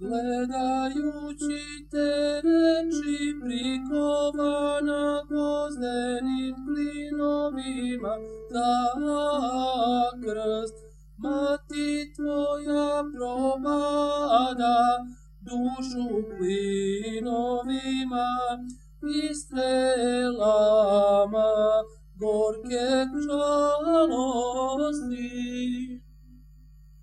Gledajući te reči prikovana gozdenim plinovima, ta krst, mati tvoja probada, dušu plinovima, i strelama gorke žalosti.